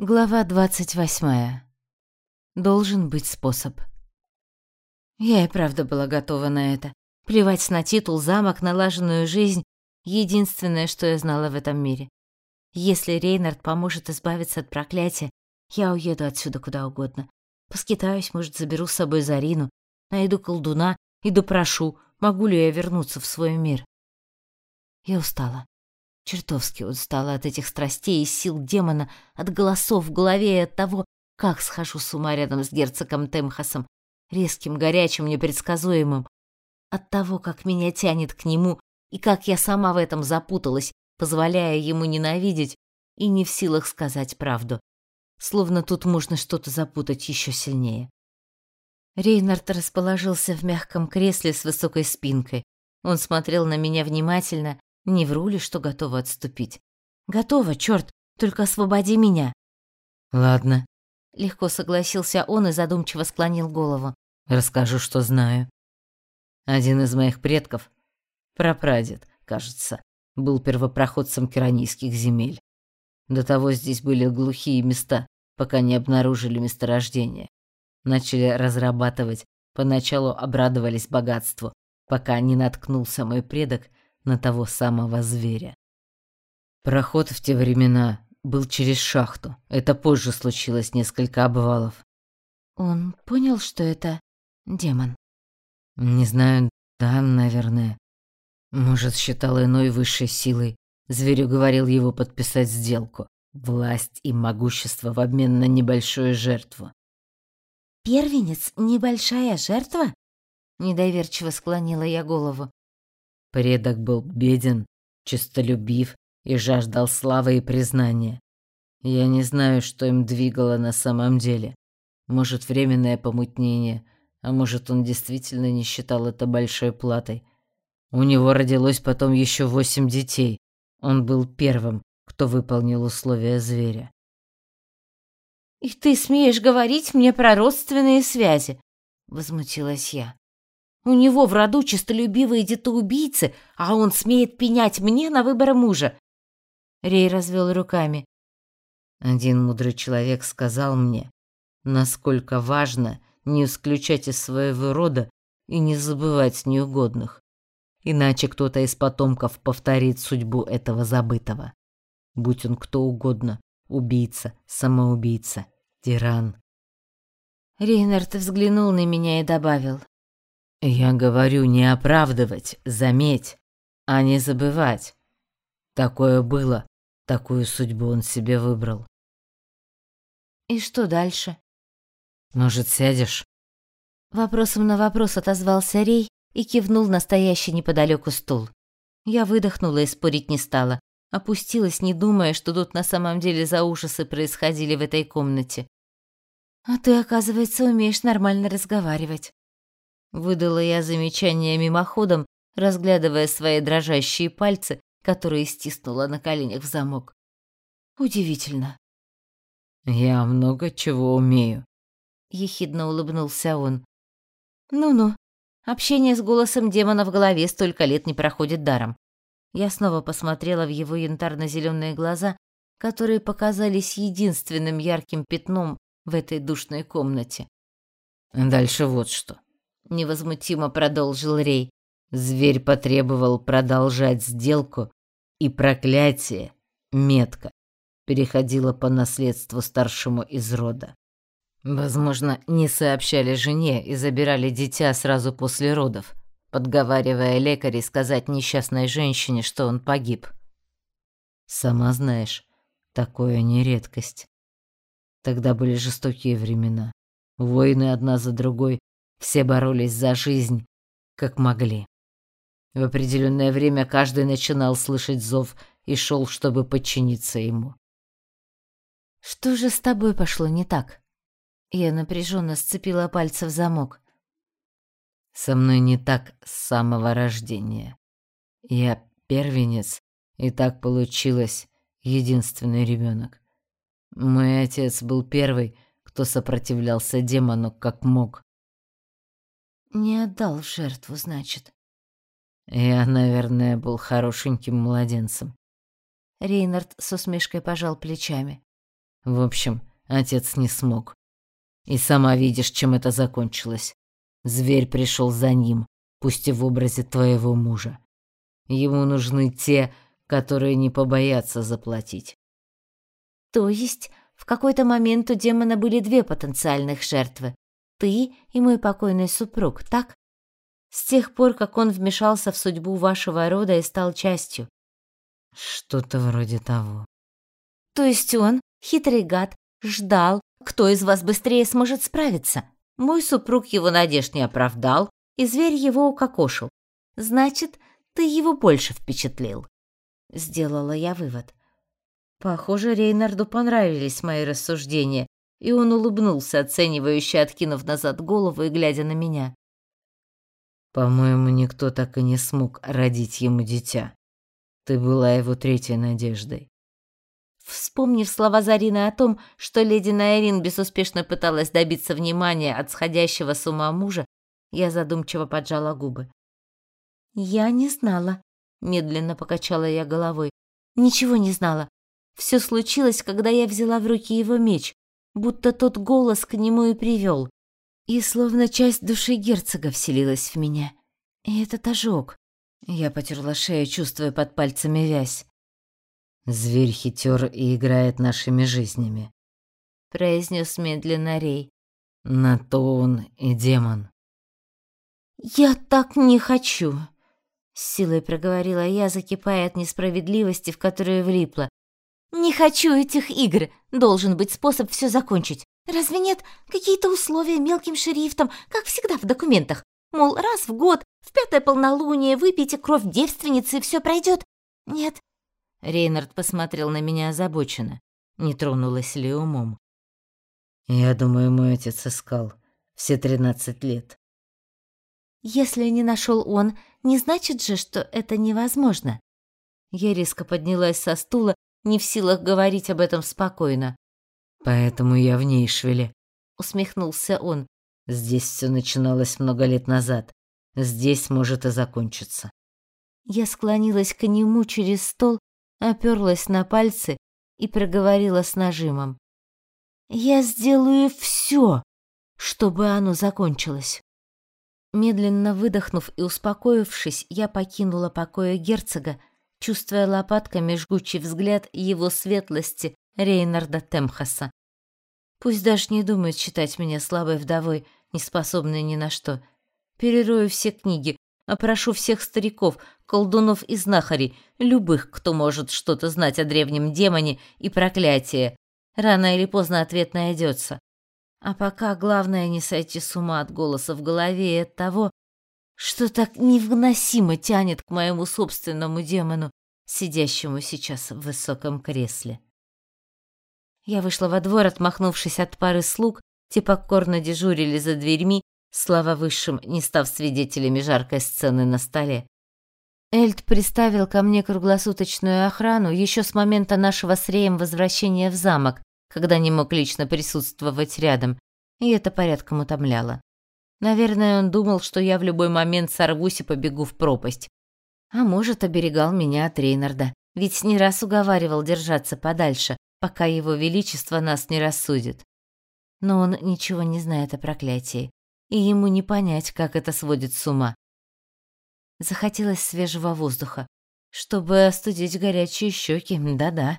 Глава двадцать восьмая. Должен быть способ. Я и правда была готова на это. Плевать на титул, замок, налаженную жизнь — единственное, что я знала в этом мире. Если Рейнард поможет избавиться от проклятия, я уеду отсюда куда угодно. Поскитаюсь, может, заберу с собой Зарину, найду колдуна и допрошу, могу ли я вернуться в свой мир. Я устала. Чертовски устала от этих страстей и сил демона, от голосов в голове и от того, как схожу с ума рядом с герцогом Темхасом, резким, горячим, непредсказуемым, от того, как меня тянет к нему и как я сама в этом запуталась, позволяя ему ненавидеть и не в силах сказать правду. Словно тут можно что-то запутать еще сильнее. Рейнард расположился в мягком кресле с высокой спинкой. Он смотрел на меня внимательно, не вру ли, что готова отступить? Готова, черт, только освободи меня. Ладно. Легко согласился он и задумчиво склонил голову. Расскажу, что знаю. Один из моих предков, прапрадед, кажется, был первопроходцем керанийских земель. До того здесь были глухие места, пока не обнаружили месторождение. Начали разрабатывать, поначалу обрадовались богатству, пока не наткнулся мой предок на того самого зверя. Проход в те времена был через шахту. Это позже случилось несколько обвалов. Он понял, что это демон. Не знаю, да, наверное. Может, считал иной высшей силой. Зверю говорил его подписать сделку. Власть и могущество в обмен на небольшую жертву. Первенец небольшая жертва? Недоверчиво склонила я голову. Предок был беден, честолюбив и жаждал славы и признания. Я не знаю, что им двигало на самом деле. Может, временное помутнение, а может, он действительно не считал это большой платой. У него родилось потом еще восемь детей. Он был первым, кто выполнил условия зверя. «И ты смеешь говорить мне про родственные связи?» — возмутилась я. У него в роду честолюбивые детоубийцы, а он смеет пенять мне на выбор мужа. Рей развел руками. Один мудрый человек сказал мне, насколько важно не исключать из своего рода и не забывать неугодных. Иначе кто-то из потомков повторит судьбу этого забытого. Будь он кто угодно, убийца, самоубийца, тиран. Рейнард взглянул на меня и добавил. Я говорю не оправдывать, заметь, а не забывать. Такое было, такую судьбу он себе выбрал. И что дальше? Может, сядешь? Вопросом на вопрос отозвался Рей и кивнул на стоящий неподалеку стул. Я выдохнула и спорить не стала, опустилась, не думая, что тут на самом деле за ужасы происходили в этой комнате. А ты, оказывается, умеешь нормально разговаривать. Выдала я замечание мимоходом, разглядывая свои дрожащие пальцы, которые стиснула на коленях в замок. Удивительно. Я много чего умею, ехидно улыбнулся он. Ну-ну. Общение с голосом демона в голове столько лет не проходит даром. Я снова посмотрела в его янтарно зеленые глаза, которые показались единственным ярким пятном в этой душной комнате. Дальше вот что невозмутимо продолжил Рей. Зверь потребовал продолжать сделку, и проклятие, метка, переходило по наследству старшему из рода. Возможно, не сообщали жене и забирали дитя сразу после родов, подговаривая лекарей сказать несчастной женщине, что он погиб. Сама знаешь, такое не редкость. Тогда были жестокие времена. Войны одна за другой все боролись за жизнь, как могли. В определенное время каждый начинал слышать зов и шел, чтобы подчиниться ему. Что же с тобой пошло не так? Я напряженно сцепила пальцы в замок. Со мной не так с самого рождения. Я первенец, и так получилось единственный ребенок. Мой отец был первый, кто сопротивлялся демону как мог. Не отдал жертву, значит. Я, наверное, был хорошеньким младенцем. Рейнард с усмешкой пожал плечами. В общем, отец не смог. И сама видишь, чем это закончилось. Зверь пришел за ним, пусть и в образе твоего мужа. Ему нужны те, которые не побоятся заплатить. То есть в какой-то момент у демона были две потенциальных жертвы. Ты и мой покойный супруг, так? С тех пор, как он вмешался в судьбу вашего рода и стал частью. Что-то вроде того. То есть он, хитрый гад, ждал, кто из вас быстрее сможет справиться. Мой супруг его надежд не оправдал, и зверь его укокошил. Значит, ты его больше впечатлил. Сделала я вывод. Похоже, Рейнарду понравились мои рассуждения, и он улыбнулся, оценивающе откинув назад голову и глядя на меня. По-моему, никто так и не смог родить ему дитя. Ты была его третьей надеждой. Вспомнив слова Зарины о том, что леди Найрин безуспешно пыталась добиться внимания от сходящего с ума мужа, я задумчиво поджала губы. «Я не знала», — медленно покачала я головой. «Ничего не знала. Все случилось, когда я взяла в руки его меч, будто тот голос к нему и привел. И словно часть души герцога вселилась в меня. И этот ожог. Я потерла шею, чувствуя под пальцами вязь. «Зверь хитер и играет нашими жизнями», — произнес медленно Рей. «На то он и демон». «Я так не хочу», — с силой проговорила я, закипая от несправедливости, в которую влипла. «Не хочу этих игр. Должен быть способ все закончить. Разве нет какие-то условия мелким шрифтом, как всегда в документах? Мол, раз в год, в пятое полнолуние выпейте кровь девственницы, и все пройдет? Нет». Рейнард посмотрел на меня озабоченно. Не тронулась ли умом? «Я думаю, мой отец искал. Все тринадцать лет». «Если не нашел он, не значит же, что это невозможно». Я резко поднялась со стула не в силах говорить об этом спокойно. «Поэтому я в Нейшвиле», — усмехнулся он. «Здесь все начиналось много лет назад. Здесь может и закончиться». Я склонилась к нему через стол, оперлась на пальцы и проговорила с нажимом. «Я сделаю все, чтобы оно закончилось». Медленно выдохнув и успокоившись, я покинула покоя герцога чувствуя лопатками жгучий взгляд его светлости Рейнарда Темхаса. Пусть даже не думает считать меня слабой вдовой, неспособной ни на что. Перерою все книги, опрошу всех стариков, колдунов и знахарей, любых, кто может что-то знать о древнем демоне и проклятии. Рано или поздно ответ найдется. А пока главное не сойти с ума от голоса в голове и от того, что так невыносимо тянет к моему собственному демону, сидящему сейчас в высоком кресле. Я вышла во двор, отмахнувшись от пары слуг, те покорно дежурили за дверьми, слава высшим, не став свидетелями жаркой сцены на столе. Эльд приставил ко мне круглосуточную охрану еще с момента нашего с Реем возвращения в замок, когда не мог лично присутствовать рядом, и это порядком утомляло. Наверное, он думал, что я в любой момент сорвусь и побегу в пропасть. А может, оберегал меня от Рейнарда, ведь не раз уговаривал держаться подальше, пока его величество нас не рассудит. Но он ничего не знает о проклятии, и ему не понять, как это сводит с ума. Захотелось свежего воздуха, чтобы остудить горячие щеки, да-да.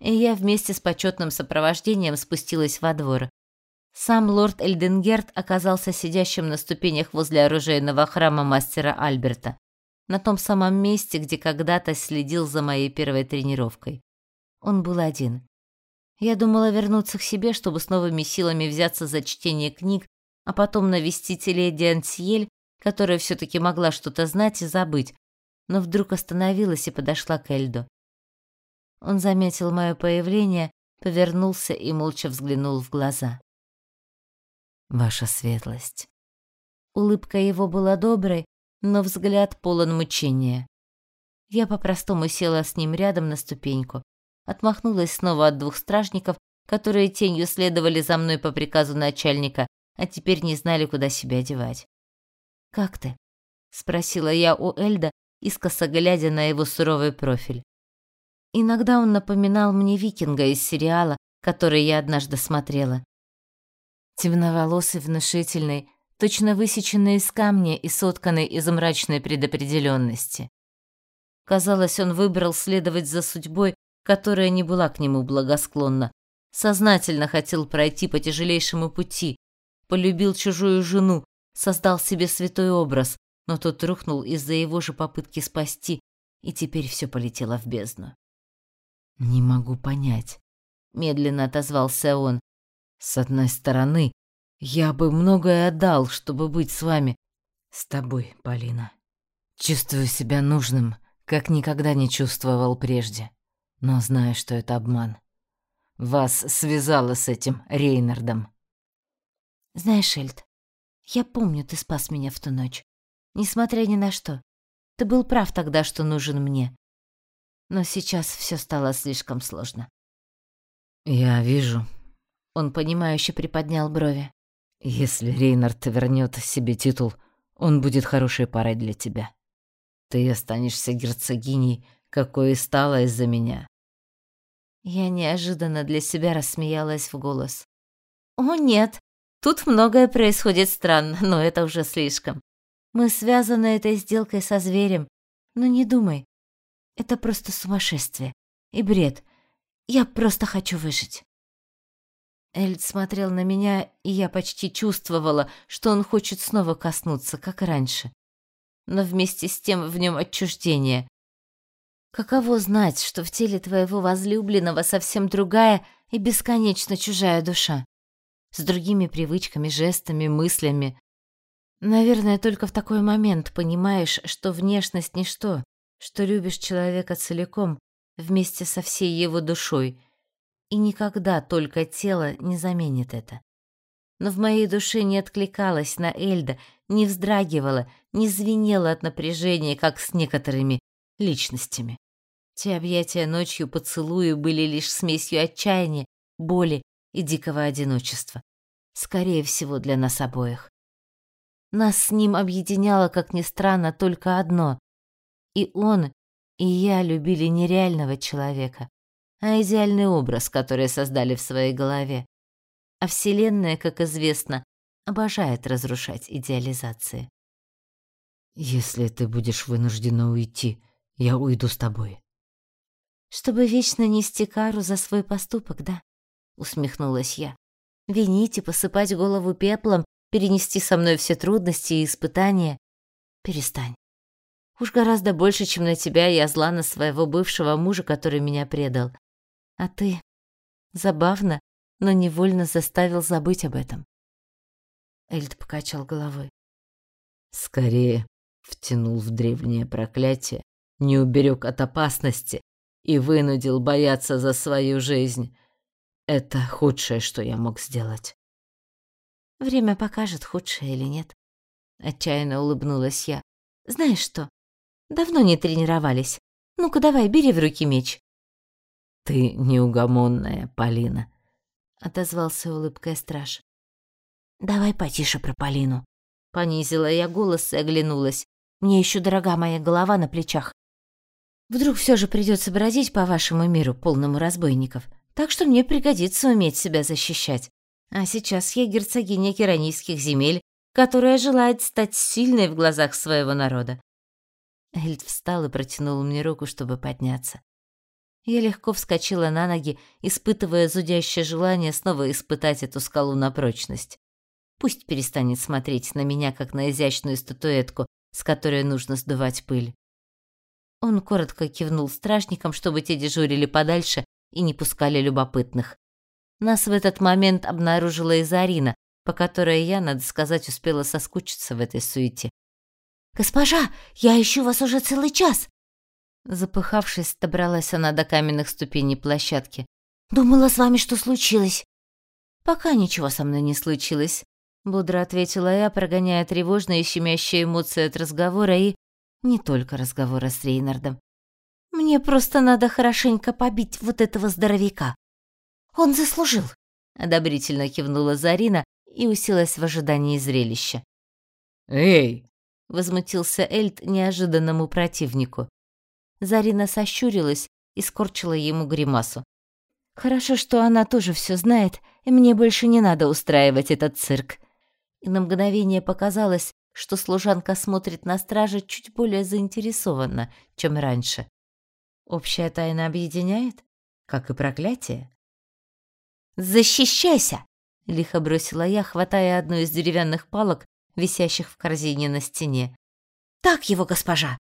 И я вместе с почетным сопровождением спустилась во двор, сам лорд Эльденгерт оказался сидящим на ступенях возле оружейного храма мастера Альберта, на том самом месте, где когда-то следил за моей первой тренировкой. Он был один. Я думала вернуться к себе, чтобы с новыми силами взяться за чтение книг, а потом навестить леди Ансиель, которая все таки могла что-то знать и забыть, но вдруг остановилась и подошла к Эльду. Он заметил мое появление, повернулся и молча взглянул в глаза ваша светлость». Улыбка его была доброй, но взгляд полон мучения. Я по-простому села с ним рядом на ступеньку, отмахнулась снова от двух стражников, которые тенью следовали за мной по приказу начальника, а теперь не знали, куда себя девать. «Как ты?» — спросила я у Эльда, искоса глядя на его суровый профиль. Иногда он напоминал мне викинга из сериала, который я однажды смотрела. Темноволосый, внушительный, точно высеченный из камня и сотканный из мрачной предопределенности. Казалось, он выбрал следовать за судьбой, которая не была к нему благосклонна, сознательно хотел пройти по тяжелейшему пути, полюбил чужую жену, создал себе святой образ, но тот рухнул из-за его же попытки спасти, и теперь все полетело в бездну. «Не могу понять», — медленно отозвался он. «С одной стороны, я бы многое отдал, чтобы быть с вами, с тобой, Полина. Чувствую себя нужным, как никогда не чувствовал прежде, но знаю, что это обман. Вас связало с этим Рейнардом». «Знаешь, Эльд, я помню, ты спас меня в ту ночь. Несмотря ни на что. Ты был прав тогда, что нужен мне. Но сейчас все стало слишком сложно. Я вижу. Он понимающе приподнял брови. Если Рейнард вернет себе титул, он будет хорошей парой для тебя. Ты останешься герцогиней, какой и стала из-за меня. Я неожиданно для себя рассмеялась в голос. О нет, тут многое происходит странно, но это уже слишком. Мы связаны этой сделкой со зверем. Но не думай. Это просто сумасшествие и бред. Я просто хочу выжить. Эльд смотрел на меня, и я почти чувствовала, что он хочет снова коснуться, как раньше. Но вместе с тем в нем отчуждение. Каково знать, что в теле твоего возлюбленного совсем другая и бесконечно чужая душа? С другими привычками, жестами, мыслями, Наверное, только в такой момент понимаешь, что внешность ничто, что любишь человека целиком, вместе со всей его душой, и никогда только тело не заменит это. Но в моей душе не откликалась на Эльда, не вздрагивала, не звенела от напряжения, как с некоторыми личностями. Те объятия ночью поцелуи были лишь смесью отчаяния, боли и дикого одиночества. Скорее всего, для нас обоих. Нас с ним объединяло, как ни странно, только одно. И он, и я любили не реального человека, а идеальный образ, который создали в своей голове. А Вселенная, как известно, обожает разрушать идеализации. «Если ты будешь вынуждена уйти, я уйду с тобой». «Чтобы вечно нести кару за свой поступок, да?» — усмехнулась я. «Винить и посыпать голову пеплом перенести со мной все трудности и испытания. Перестань. Уж гораздо больше, чем на тебя, я зла на своего бывшего мужа, который меня предал. А ты забавно, но невольно заставил забыть об этом. Эльд покачал головой. Скорее втянул в древнее проклятие, не уберег от опасности и вынудил бояться за свою жизнь. Это худшее, что я мог сделать. Время покажет, худшее или нет. Отчаянно улыбнулась я. Знаешь что? Давно не тренировались. Ну-ка давай, бери в руки меч. Ты неугомонная, Полина, отозвался улыбкой страж. Давай потише про Полину. Понизила я голос и оглянулась. Мне еще дорога моя голова на плечах. Вдруг все же придется бродить по вашему миру, полному разбойников. Так что мне пригодится уметь себя защищать. А сейчас я герцогиня керанийских земель, которая желает стать сильной в глазах своего народа. Эльд встал и протянул мне руку, чтобы подняться. Я легко вскочила на ноги, испытывая зудящее желание снова испытать эту скалу на прочность. Пусть перестанет смотреть на меня, как на изящную статуэтку, с которой нужно сдувать пыль. Он коротко кивнул стражникам, чтобы те дежурили подальше и не пускали любопытных. Нас в этот момент обнаружила и Зарина, по которой я, надо сказать, успела соскучиться в этой суете. «Госпожа, я ищу вас уже целый час!» Запыхавшись, добралась она до каменных ступеней площадки. «Думала с вами, что случилось?» «Пока ничего со мной не случилось», — бодро ответила я, прогоняя тревожные и щемящие эмоции от разговора и... не только разговора с Рейнардом. «Мне просто надо хорошенько побить вот этого здоровяка. Он заслужил, одобрительно кивнула Зарина и уселась в ожидании зрелища. Эй, возмутился Эльд неожиданному противнику. Зарина сощурилась и скорчила ему гримасу. Хорошо, что она тоже все знает, и мне больше не надо устраивать этот цирк. И на мгновение показалось, что служанка смотрит на стража чуть более заинтересованно, чем раньше. Общая тайна объединяет, как и проклятие. «Защищайся!» — лихо бросила я, хватая одну из деревянных палок, висящих в корзине на стене. «Так его, госпожа!» —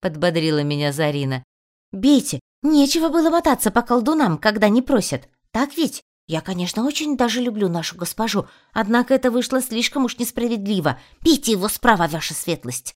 подбодрила меня Зарина. «Бейте! Нечего было мотаться по колдунам, когда не просят. Так ведь? Я, конечно, очень даже люблю нашу госпожу, однако это вышло слишком уж несправедливо. Бейте его справа, ваша светлость!»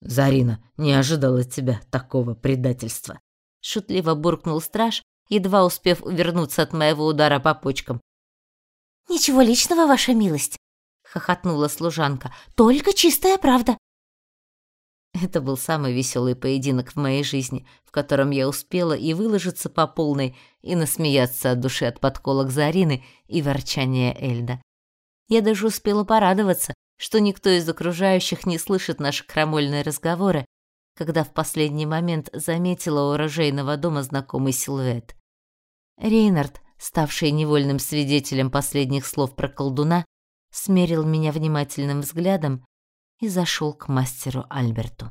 «Зарина, не ожидал от тебя такого предательства!» Шутливо буркнул страж, едва успев увернуться от моего удара по почкам. «Ничего личного, ваша милость!» — хохотнула служанка. «Только чистая правда!» Это был самый веселый поединок в моей жизни, в котором я успела и выложиться по полной, и насмеяться от души от подколок Зарины и ворчания Эльда. Я даже успела порадоваться, что никто из окружающих не слышит наши крамольные разговоры, когда в последний момент заметила у оружейного дома знакомый силуэт. Рейнард, ставший невольным свидетелем последних слов про колдуна, смерил меня внимательным взглядом и зашел к мастеру Альберту.